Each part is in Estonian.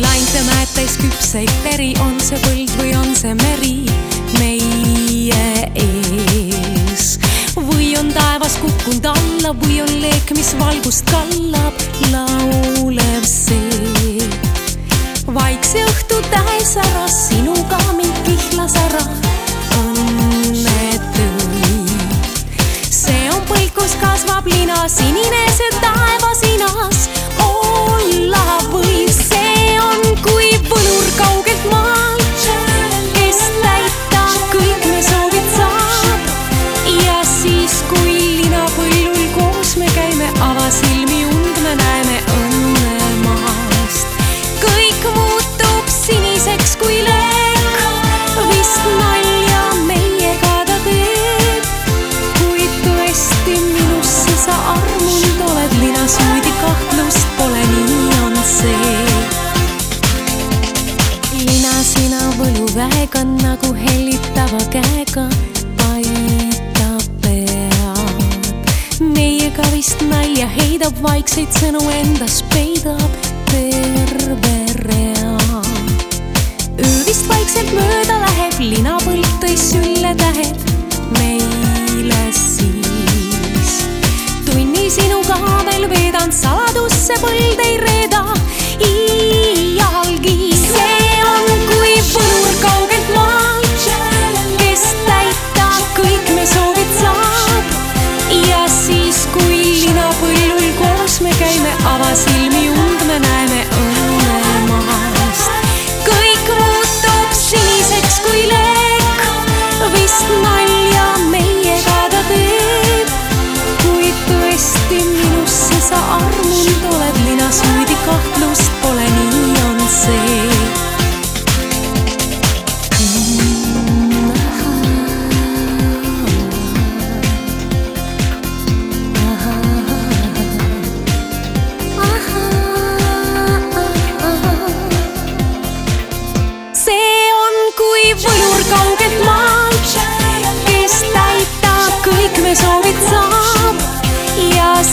lainte mäed täis küpseid teri, on see põld või on see meri meie ees. või on taevas kukkunud alla või on leek, mis valgust kallab, laulev see. vaikse õhtu täis ära, sinuga mind kihlas ära, õnne tõi. see on põld, kus kasvab lina, sinine võluväega nagu hellitava käega aitab pead. meiega vist nalja heidab, vaikseid sõnu endas peidab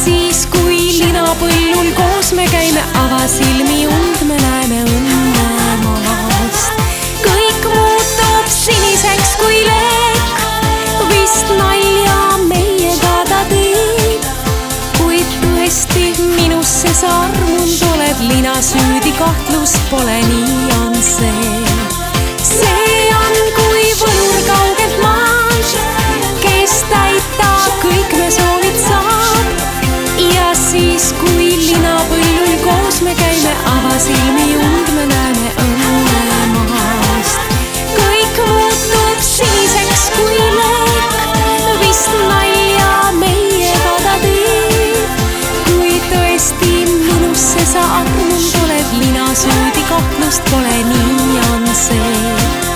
siis, kui linapõllul koos me käime, avasilmi und me näeme õnnemaast. kõik muutub siniseks kui leek, vist nalja meiega ta teeb. kuid tõesti minusse sa armunud oled, lina süüdi kahtlust pole, nii on see. see kus me käime, avasilmi und me näeme õunemaast. kõik muutub siniseks kui lõõk, vist nalja meiega ta teeb. kui tõesti minusse sa armunud oled, lina süüdi kahtlust pole, nii on see